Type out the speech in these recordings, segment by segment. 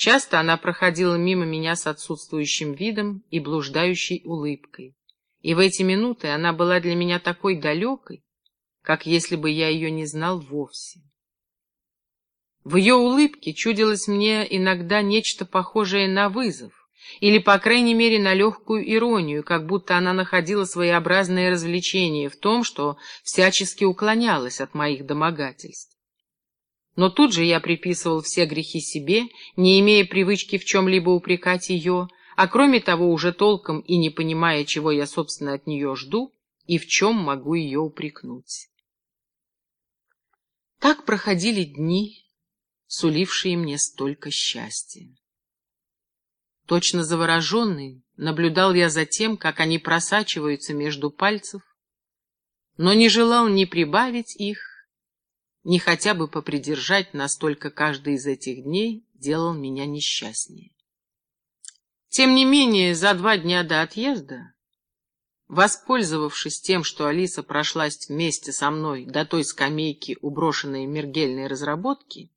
Часто она проходила мимо меня с отсутствующим видом и блуждающей улыбкой. И в эти минуты она была для меня такой далекой, как если бы я ее не знал вовсе. В ее улыбке чудилось мне иногда нечто похожее на вызов, или, по крайней мере, на легкую иронию, как будто она находила своеобразное развлечение в том, что всячески уклонялась от моих домогательств. Но тут же я приписывал все грехи себе, не имея привычки в чем-либо упрекать ее, а кроме того уже толком и не понимая, чего я, собственно, от нее жду и в чем могу ее упрекнуть. Так проходили дни, сулившие мне столько счастья. Точно завороженный, наблюдал я за тем, как они просачиваются между пальцев, но не желал ни прибавить их, ни хотя бы попридержать, настолько каждый из этих дней делал меня несчастнее. Тем не менее, за два дня до отъезда, воспользовавшись тем, что Алиса прошлась вместе со мной до той скамейки у брошенной мергельной разработки,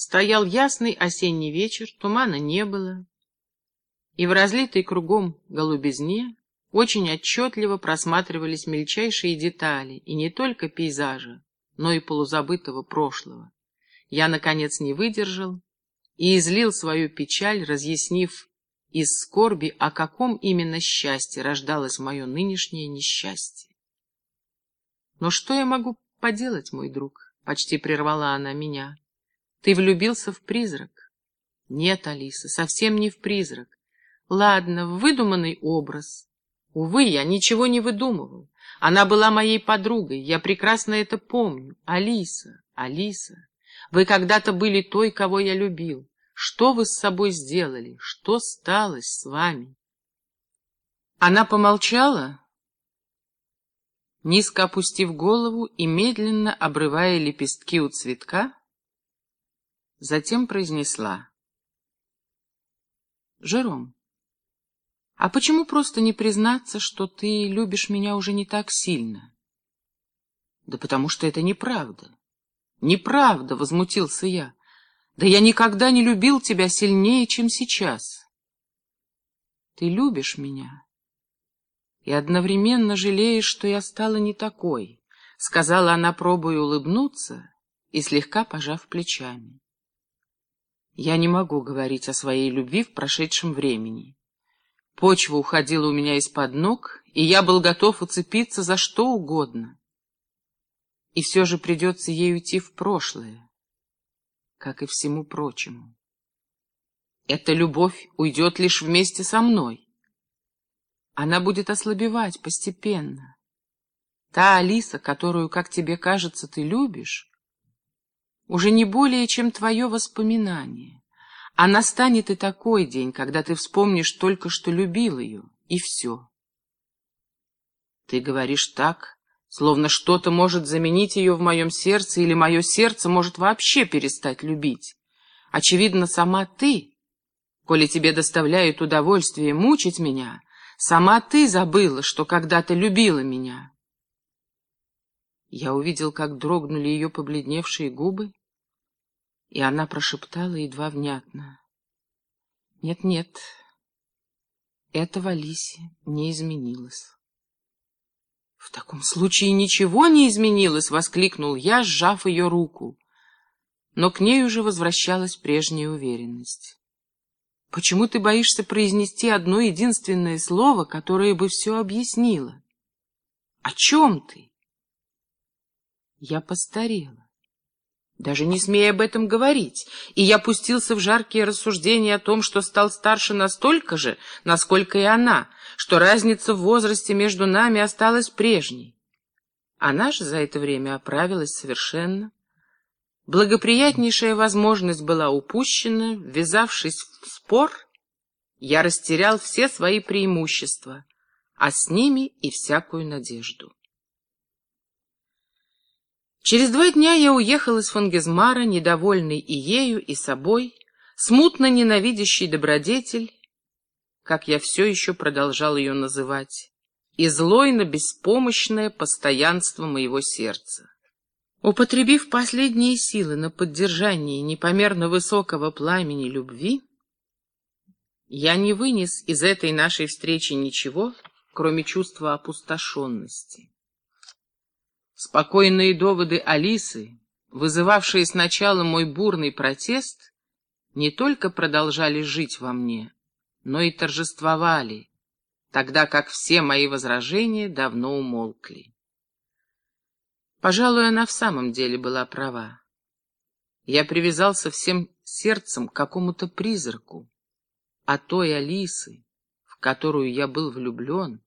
Стоял ясный осенний вечер, тумана не было, и в разлитой кругом голубизне очень отчетливо просматривались мельчайшие детали, и не только пейзажа, но и полузабытого прошлого. Я, наконец, не выдержал и излил свою печаль, разъяснив из скорби, о каком именно счастье рождалось мое нынешнее несчастье. «Но что я могу поделать, мой друг?» — почти прервала она меня. Ты влюбился в призрак? Нет, Алиса, совсем не в призрак. Ладно, в выдуманный образ. Увы, я ничего не выдумывал. Она была моей подругой, я прекрасно это помню. Алиса, Алиса, вы когда-то были той, кого я любил. Что вы с собой сделали? Что сталось с вами? Она помолчала, низко опустив голову и медленно обрывая лепестки у цветка, Затем произнесла. «Жером, а почему просто не признаться, что ты любишь меня уже не так сильно?» «Да потому что это неправда». «Неправда!» — возмутился я. «Да я никогда не любил тебя сильнее, чем сейчас». «Ты любишь меня?» «И одновременно жалеешь, что я стала не такой», — сказала она, пробуя улыбнуться и слегка пожав плечами. Я не могу говорить о своей любви в прошедшем времени. Почва уходила у меня из-под ног, и я был готов уцепиться за что угодно. И все же придется ей уйти в прошлое, как и всему прочему. Эта любовь уйдет лишь вместе со мной. Она будет ослабевать постепенно. Та Алиса, которую, как тебе кажется, ты любишь, уже не более, чем твое воспоминание. А настанет и такой день, когда ты вспомнишь только, что любил ее, и все. Ты говоришь так, словно что-то может заменить ее в моем сердце, или мое сердце может вообще перестать любить. Очевидно, сама ты, коли тебе доставляет удовольствие мучить меня, сама ты забыла, что когда-то любила меня. Я увидел, как дрогнули ее побледневшие губы, и она прошептала едва внятно. Нет-нет, этого Алисе не изменилось. «В таком случае ничего не изменилось!» — воскликнул я, сжав ее руку. Но к ней уже возвращалась прежняя уверенность. «Почему ты боишься произнести одно единственное слово, которое бы все объяснило? О чем ты?» Я постарела даже не смея об этом говорить, и я пустился в жаркие рассуждения о том, что стал старше настолько же, насколько и она, что разница в возрасте между нами осталась прежней. Она же за это время оправилась совершенно. Благоприятнейшая возможность была упущена, ввязавшись в спор, я растерял все свои преимущества, а с ними и всякую надежду. Через два дня я уехал из Фангизмара, недовольный и ею, и собой, смутно ненавидящий добродетель, как я все еще продолжал ее называть, и злой на беспомощное постоянство моего сердца. Употребив последние силы на поддержание непомерно высокого пламени любви, Я не вынес из этой нашей встречи ничего, кроме чувства опустошенности. Спокойные доводы Алисы, вызывавшие сначала мой бурный протест, не только продолжали жить во мне, но и торжествовали, тогда как все мои возражения давно умолкли. Пожалуй, она в самом деле была права. Я привязался всем сердцем к какому-то призраку, а той Алисы, в которую я был влюблен,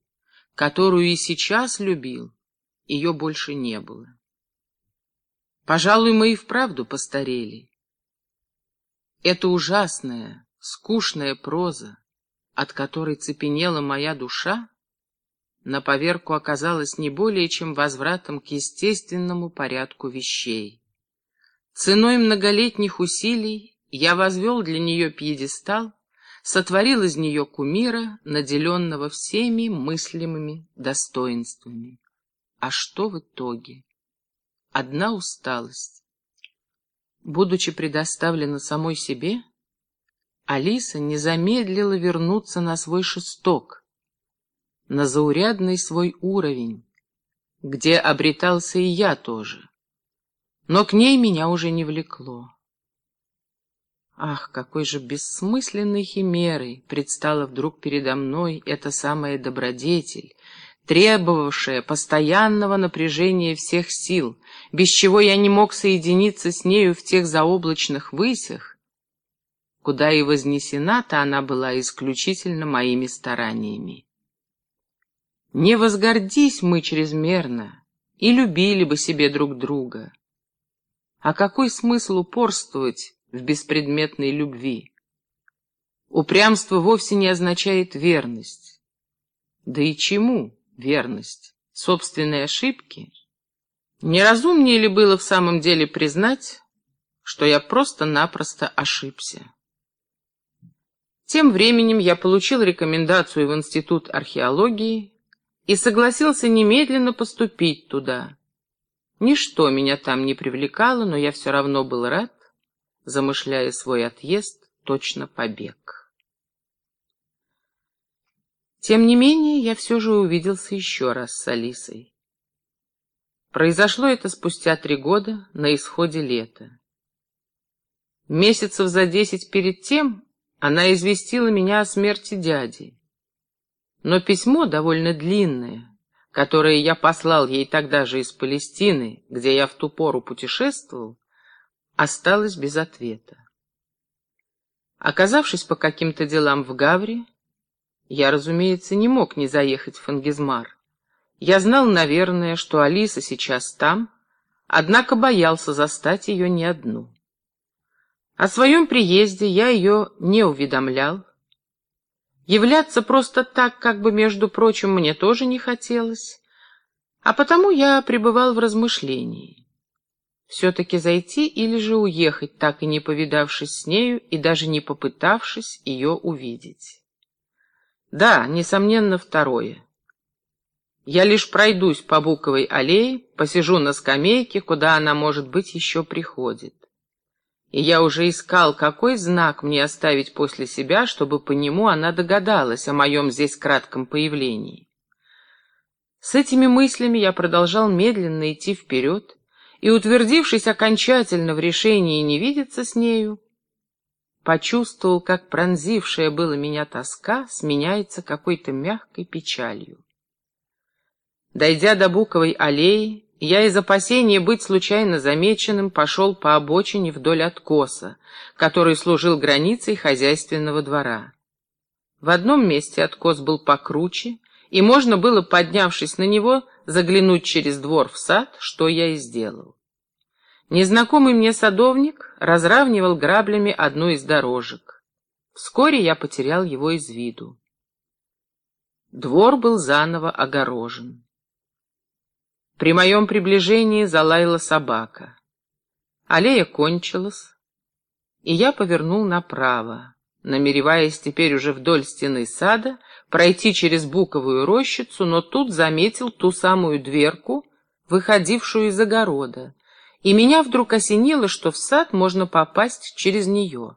которую и сейчас любил, ее больше не было. Пожалуй, мы и вправду постарели. Это ужасная, скучная проза, от которой цепенела моя душа, на поверку оказалась не более чем возвратом к естественному порядку вещей. Ценой многолетних усилий я возвел для нее пьедестал, сотворил из нее кумира, наделенного всеми мыслимыми достоинствами. А что в итоге? Одна усталость. Будучи предоставлена самой себе, Алиса не замедлила вернуться на свой шесток, на заурядный свой уровень, где обретался и я тоже. Но к ней меня уже не влекло. Ах, какой же бессмысленной химерой предстала вдруг передо мной эта самая добродетель, требовавшая постоянного напряжения всех сил, без чего я не мог соединиться с нею в тех заоблачных высях, куда и вознесена-то она была исключительно моими стараниями. Не возгордись мы чрезмерно и любили бы себе друг друга. А какой смысл упорствовать в беспредметной любви? Упрямство вовсе не означает верность. Да и чему? Верность, собственной ошибки, неразумнее ли было в самом деле признать, что я просто-напросто ошибся? Тем временем я получил рекомендацию в Институт археологии и согласился немедленно поступить туда. Ничто меня там не привлекало, но я все равно был рад, замышляя свой отъезд, точно побег. Тем не менее, я все же увиделся еще раз с Алисой. Произошло это спустя три года, на исходе лета. Месяцев за десять перед тем она известила меня о смерти дяди. Но письмо довольно длинное, которое я послал ей тогда же из Палестины, где я в ту пору путешествовал, осталось без ответа. Оказавшись по каким-то делам в Гавре, я, разумеется, не мог не заехать в Фангизмар. Я знал, наверное, что Алиса сейчас там, однако боялся застать ее не одну. О своем приезде я ее не уведомлял. Являться просто так, как бы, между прочим, мне тоже не хотелось, а потому я пребывал в размышлении. Все-таки зайти или же уехать, так и не повидавшись с нею и даже не попытавшись ее увидеть. Да, несомненно, второе. Я лишь пройдусь по Буковой аллее, посижу на скамейке, куда она, может быть, еще приходит. И я уже искал, какой знак мне оставить после себя, чтобы по нему она догадалась о моем здесь кратком появлении. С этими мыслями я продолжал медленно идти вперед, и, утвердившись окончательно в решении не видеться с нею, почувствовал, как пронзившая была меня тоска сменяется какой-то мягкой печалью. Дойдя до Буковой аллеи, я из опасения быть случайно замеченным пошел по обочине вдоль откоса, который служил границей хозяйственного двора. В одном месте откос был покруче, и можно было, поднявшись на него, заглянуть через двор в сад, что я и сделал. Незнакомый мне садовник разравнивал граблями одну из дорожек. Вскоре я потерял его из виду. Двор был заново огорожен. При моем приближении залаяла собака. Аллея кончилась, и я повернул направо, намереваясь теперь уже вдоль стены сада пройти через буковую рощицу, но тут заметил ту самую дверку, выходившую из огорода, и меня вдруг осенило, что в сад можно попасть через нее.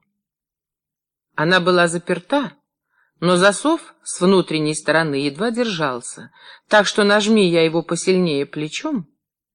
Она была заперта, но засов с внутренней стороны едва держался, так что нажми я его посильнее плечом,